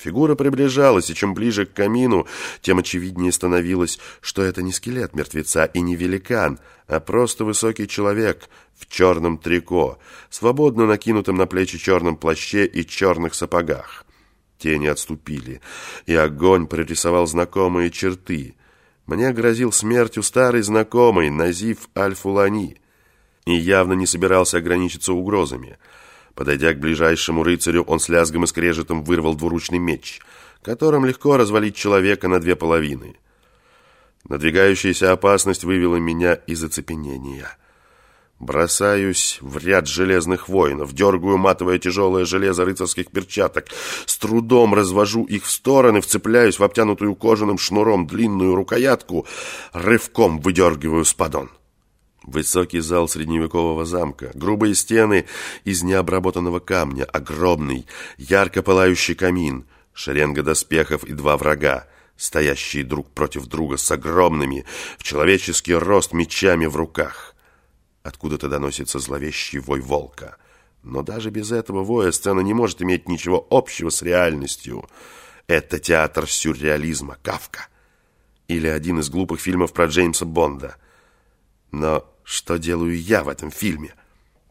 Фигура приближалась, и чем ближе к камину, тем очевиднее становилось, что это не скелет мертвеца и не великан, а просто высокий человек в черном трико, свободно накинутым на плечи черном плаще и черных сапогах. Тени отступили, и огонь прорисовал знакомые черты. Мне грозил смертью старый знакомый Назив Аль-Фулани, и явно не собирался ограничиться угрозами — Подойдя к ближайшему рыцарю, он с лязгом и скрежетом вырвал двуручный меч, которым легко развалить человека на две половины. Надвигающаяся опасность вывела меня из оцепенения. Бросаюсь в ряд железных воинов, дергаю матовое тяжелое железо рыцарских перчаток, с трудом развожу их в стороны, вцепляюсь в обтянутую кожаным шнуром длинную рукоятку, рывком выдергиваю спадон. Высокий зал средневекового замка, грубые стены из необработанного камня, огромный, ярко пылающий камин, шеренга доспехов и два врага, стоящие друг против друга с огромными, в человеческий рост мечами в руках. Откуда-то доносится зловещий вой волка. Но даже без этого воя сцена не может иметь ничего общего с реальностью. Это театр сюрреализма, Кавка. Или один из глупых фильмов про Джеймса Бонда. Но что делаю я в этом фильме?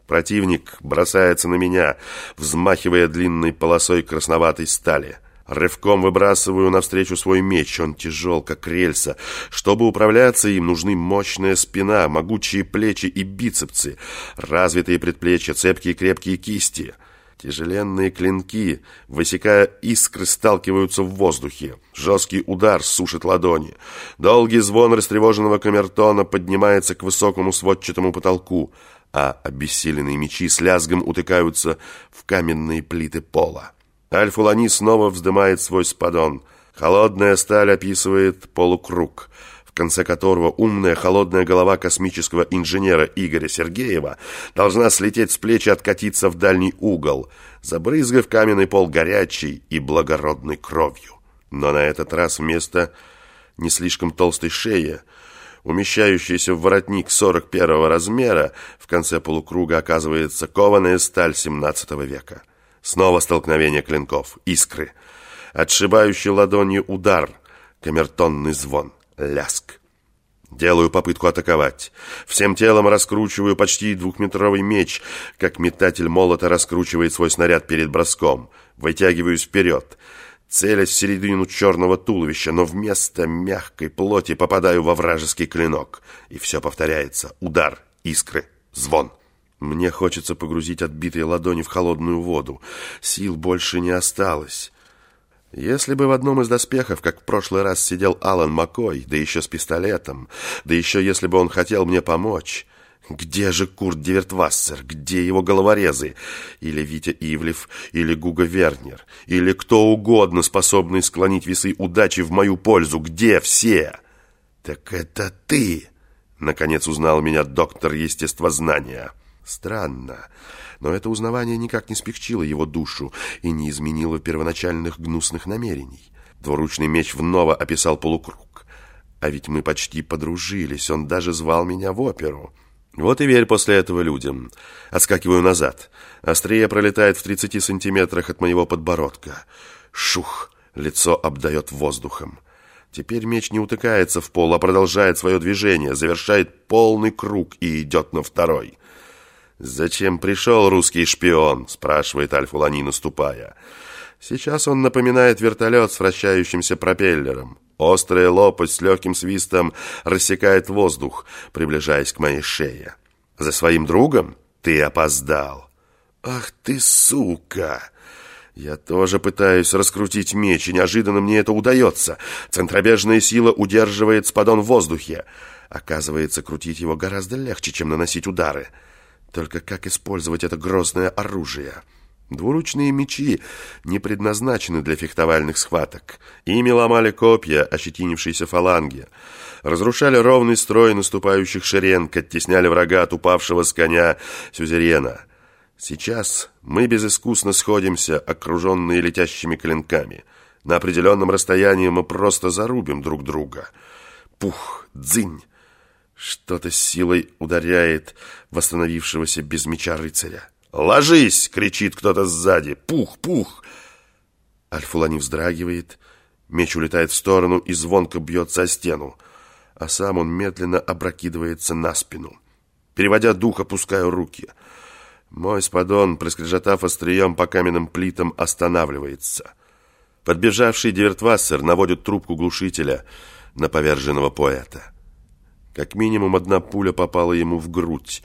Противник бросается на меня, взмахивая длинной полосой красноватой стали. Рывком выбрасываю навстречу свой меч, он тяжел, как рельса. Чтобы управляться им, нужны мощная спина, могучие плечи и бицепсы, развитые предплечья, цепкие крепкие кисти — Тяжеленные клинки, высекая искры, сталкиваются в воздухе. Жесткий удар сушит ладони. Долгий звон растревоженного камертона поднимается к высокому сводчатому потолку, а обессиленные мечи с лязгом утыкаются в каменные плиты пола. Альфулани снова вздымает свой спадон. Холодная сталь описывает полукруг — конце которого умная холодная голова космического инженера Игоря Сергеева должна слететь с плеч и откатиться в дальний угол, забрызгав каменный пол горячей и благородной кровью. Но на этот раз вместо не слишком толстой шеи, умещающейся в воротник 41 размера, в конце полукруга оказывается кованая сталь 17 века. Снова столкновение клинков, искры, отшибающий ладонью удар, камертонный звон ляск. Делаю попытку атаковать. Всем телом раскручиваю почти двухметровый меч, как метатель молота раскручивает свой снаряд перед броском. Вытягиваюсь вперед, целясь в середину черного туловища, но вместо мягкой плоти попадаю во вражеский клинок. И все повторяется. Удар, искры, звон. Мне хочется погрузить отбитые ладони в холодную воду. Сил больше не осталось. Если бы в одном из доспехов, как в прошлый раз, сидел Алан Маккой, да еще с пистолетом, да еще если бы он хотел мне помочь... Где же Курт Дивертвассер? Где его головорезы? Или Витя Ивлев, или Гуга Вернер, или кто угодно, способный склонить весы удачи в мою пользу? Где все? Так это ты! Наконец узнал меня доктор естествознания. Странно но это узнавание никак не смягчило его душу и не изменило первоначальных гнусных намерений. Двуручный меч вновь описал полукруг. А ведь мы почти подружились, он даже звал меня в оперу. Вот и верь после этого людям. Отскакиваю назад. Острее пролетает в 30 сантиметрах от моего подбородка. Шух! Лицо обдает воздухом. Теперь меч не утыкается в пол, а продолжает свое движение, завершает полный круг и идет на второй. «Зачем пришел русский шпион?» – спрашивает Альфулани, наступая. Сейчас он напоминает вертолет с вращающимся пропеллером. Острая лопасть с легким свистом рассекает воздух, приближаясь к моей шее. «За своим другом? Ты опоздал!» «Ах ты, сука!» Я тоже пытаюсь раскрутить меч, и неожиданно мне это удается. Центробежная сила удерживает спадон в воздухе. Оказывается, крутить его гораздо легче, чем наносить удары. Только как использовать это грозное оружие? Двуручные мечи не предназначены для фехтовальных схваток. Ими ломали копья, ощетинившиеся фаланги. Разрушали ровный строй наступающих шеренг, оттесняли врага от упавшего с коня сюзерена. Сейчас мы безыскусно сходимся, окруженные летящими клинками. На определенном расстоянии мы просто зарубим друг друга. Пух, дзынь! Что-то с силой ударяет восстановившегося без меча рыцаря. «Ложись!» — кричит кто-то сзади. «Пух! Пух!» Альфулани вздрагивает, меч улетает в сторону и звонко бьется о стену, а сам он медленно опрокидывается на спину. Переводя дух, опускаю руки. Мой спадон, проскрежетав острием по каменным плитам, останавливается. Подбежавший Дивертвассер наводит трубку глушителя на поверженного поэта. Как минимум одна пуля попала ему в грудь,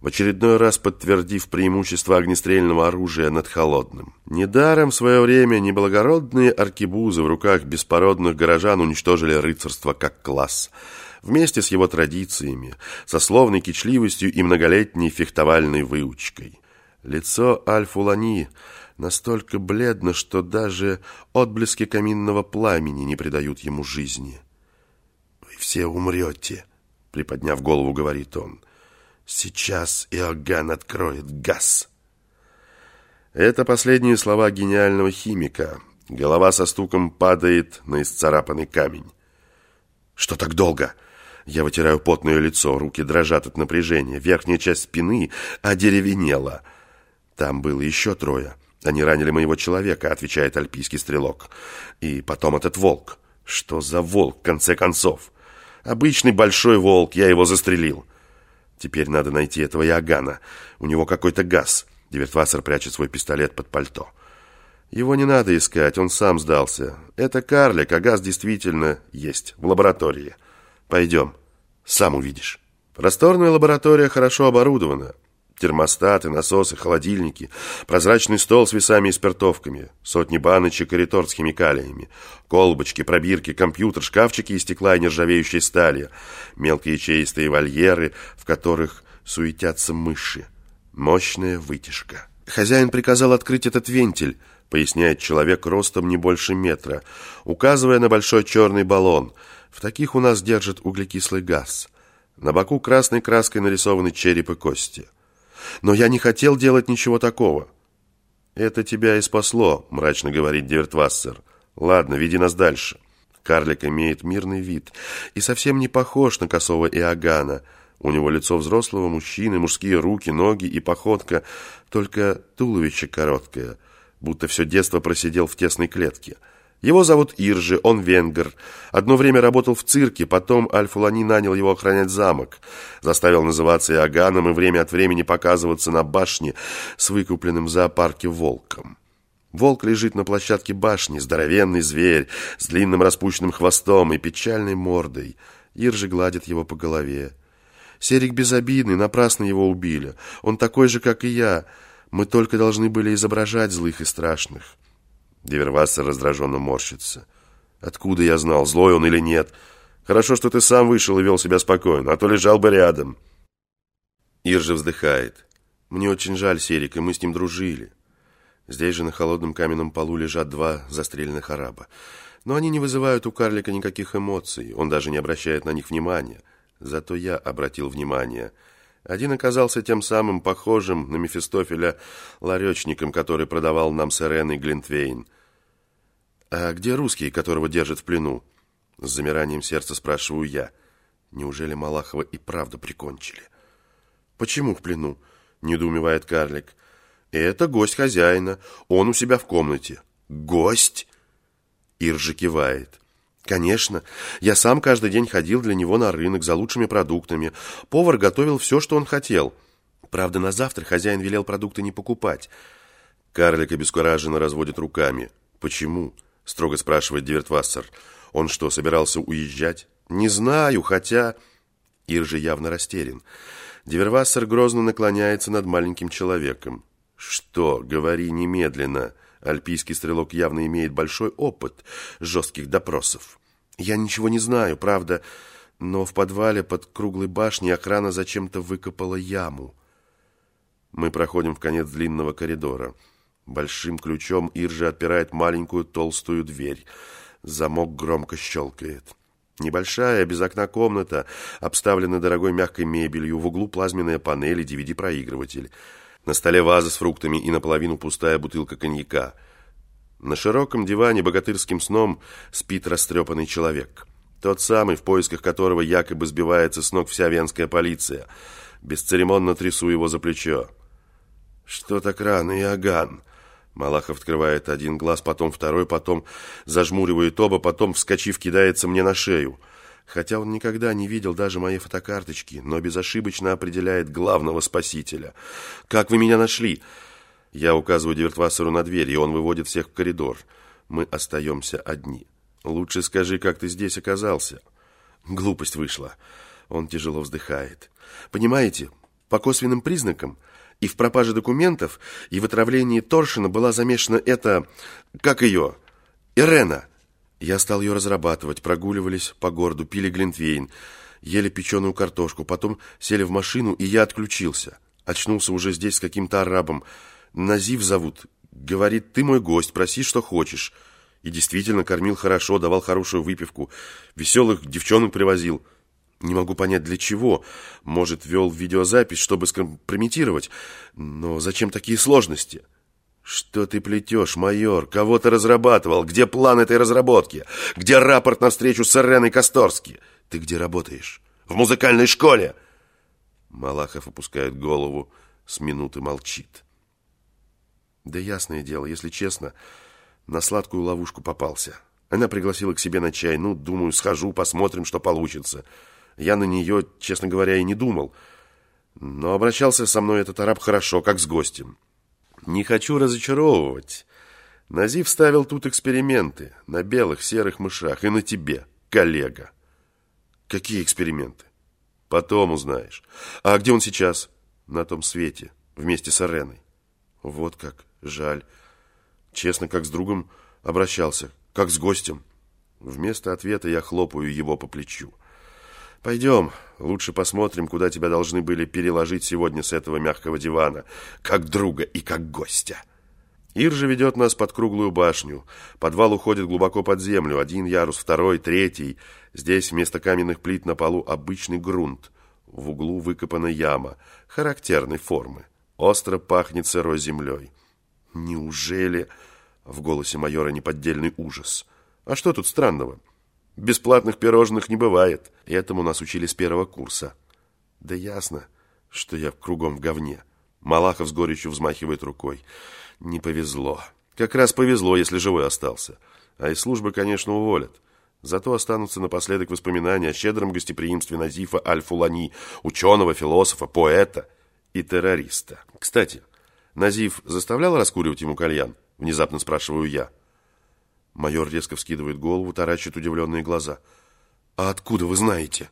в очередной раз подтвердив преимущество огнестрельного оружия над холодным. Недаром в свое время неблагородные аркебузы в руках беспородных горожан уничтожили рыцарство как класс, вместе с его традициями, сословной кичливостью и многолетней фехтовальной выучкой. Лицо Аль-Фулани настолько бледно, что даже отблески каминного пламени не придают ему жизни. «Вы все умрете», — приподняв голову, говорит он, — Сейчас Иоганн откроет газ. Это последние слова гениального химика. Голова со стуком падает на исцарапанный камень. Что так долго? Я вытираю потное лицо, руки дрожат от напряжения. Верхняя часть спины одеревенела. Там было еще трое. Они ранили моего человека, отвечает альпийский стрелок. И потом этот волк. Что за волк, в конце концов? Обычный большой волк, я его застрелил. Теперь надо найти этого Ягана. У него какой-то газ. Дивертвассер прячет свой пистолет под пальто. Его не надо искать, он сам сдался. Это карлик, а газ действительно есть в лаборатории. Пойдем, сам увидишь. Просторная лаборатория хорошо оборудована. Термостаты, насосы, холодильники, прозрачный стол с весами и спиртовками, сотни баночек и реторт с химикалиями, колбочки, пробирки, компьютер, шкафчики из стекла и нержавеющей стали, мелкие чистые вольеры, в которых суетятся мыши. Мощная вытяжка. Хозяин приказал открыть этот вентиль, поясняет человек ростом не больше метра, указывая на большой черный баллон. В таких у нас держат углекислый газ. На боку красной краской нарисованы череп и кости. Но я не хотел делать ничего такого. Это тебя и спасло, мрачно говорит Дивертвассер. Ладно, веди нас дальше. Карлик имеет мирный вид и совсем не похож на косого Иоганна. У него лицо взрослого мужчины, мужские руки, ноги и походка, только туловище короткое, будто все детство просидел в тесной клетке. Его зовут Иржи, он венгер. Одно время работал в цирке, потом Аль-Фулани нанял его охранять замок. Заставил называться Иоганном и время от времени показываться на башне с выкупленным в зоопарке волком. Волк лежит на площадке башни, здоровенный зверь, с длинным распущенным хвостом и печальной мордой. Иржи гладит его по голове. Серик безобидный, напрасно его убили. Он такой же, как и я. Мы только должны были изображать злых и страшных. Дивервассер раздраженно морщится. «Откуда я знал, злой он или нет? Хорошо, что ты сам вышел и вел себя спокойно, а то лежал бы рядом». Иржа вздыхает. «Мне очень жаль Серика, мы с ним дружили». Здесь же на холодном каменном полу лежат два застреленных араба. Но они не вызывают у карлика никаких эмоций, он даже не обращает на них внимания. Зато я обратил внимание – один оказался тем самым похожим на Мефистофеля ларечником, который продавал нам с Иреной Глинтвейн. «А где русский, которого держат в плену?» С замиранием сердца спрашиваю я. Неужели Малахова и правда прикончили? «Почему в плену?» – недоумевает карлик. «Это гость хозяина. Он у себя в комнате». «Гость?» Иржи кивает. Конечно, я сам каждый день ходил для него на рынок за лучшими продуктами. Повар готовил все, что он хотел. Правда, на завтра хозяин велел продукты не покупать. Карлик обескураженно разводит руками. «Почему?» – строго спрашивает Дивертвассер. «Он что, собирался уезжать?» «Не знаю, хотя...» Ир же явно растерян. Дивервассер грозно наклоняется над маленьким человеком. «Что? Говори немедленно!» Альпийский стрелок явно имеет большой опыт жестких допросов. Я ничего не знаю, правда, но в подвале под круглой башней охрана зачем-то выкопала яму. Мы проходим в конец длинного коридора. Большим ключом Иржи отпирает маленькую толстую дверь. Замок громко щелкает. Небольшая, без окна комната, обставлена дорогой мягкой мебелью, в углу плазменная панель и DVD-проигрыватель. На столе ваза с фруктами и наполовину пустая бутылка коньяка. На широком диване богатырским сном спит растрепанный человек. Тот самый, в поисках которого якобы сбивается с ног вся венская полиция. Бесцеремонно трясу его за плечо. «Что так рано, Иоганн?» Малахов открывает один глаз, потом второй, потом зажмуривает оба, потом, вскочив, кидается мне на шею. Хотя он никогда не видел даже моей фотокарточки, но безошибочно определяет главного спасителя. «Как вы меня нашли?» Я указываю Дивертвассеру на дверь, и он выводит всех в коридор. Мы остаемся одни. «Лучше скажи, как ты здесь оказался?» Глупость вышла. Он тяжело вздыхает. «Понимаете, по косвенным признакам и в пропаже документов, и в отравлении Торшина была замешана эта... Как ее? Ирена!» Я стал ее разрабатывать, прогуливались по городу, пили глинтвейн, ели печеную картошку, потом сели в машину, и я отключился. Очнулся уже здесь с каким-то арабом. Назив зовут. Говорит, ты мой гость, проси, что хочешь. И действительно кормил хорошо, давал хорошую выпивку. Веселых девчонок привозил. Не могу понять, для чего. Может, вел видеозапись, чтобы скомпрометировать. Но зачем такие сложности?» «Что ты плетешь, майор? Кого ты разрабатывал? Где план этой разработки? Где рапорт на встречу с Иреной Косторски? Ты где работаешь? В музыкальной школе?» Малахов опускает голову, с минуты молчит. «Да ясное дело, если честно, на сладкую ловушку попался. Она пригласила к себе на чай. Ну, думаю, схожу, посмотрим, что получится. Я на нее, честно говоря, и не думал. Но обращался со мной этот араб хорошо, как с гостем». Не хочу разочаровывать. Назив ставил тут эксперименты на белых серых мышах и на тебе, коллега. Какие эксперименты? Потом узнаешь. А где он сейчас? На том свете, вместе с Ареной. Вот как, жаль. Честно, как с другом обращался, как с гостем. Вместо ответа я хлопаю его по плечу. Пойдем, лучше посмотрим, куда тебя должны были переложить сегодня с этого мягкого дивана, как друга и как гостя. Ир же ведет нас под круглую башню. Подвал уходит глубоко под землю. Один ярус, второй, третий. Здесь вместо каменных плит на полу обычный грунт. В углу выкопана яма, характерной формы. Остро пахнет сырой землей. Неужели... В голосе майора неподдельный ужас. А что тут странного? Бесплатных пирожных не бывает. Этому нас учили с первого курса. Да ясно, что я кругом в говне. Малахов с горечью взмахивает рукой. Не повезло. Как раз повезло, если живой остался. А из службы, конечно, уволят. Зато останутся напоследок воспоминания о щедром гостеприимстве Назифа Аль-Фулани, ученого, философа, поэта и террориста. Кстати, Назиф заставлял раскуривать ему кальян? Внезапно спрашиваю я. Майор резко вскидывает голову, таращит удивленные глаза. «А откуда вы знаете?»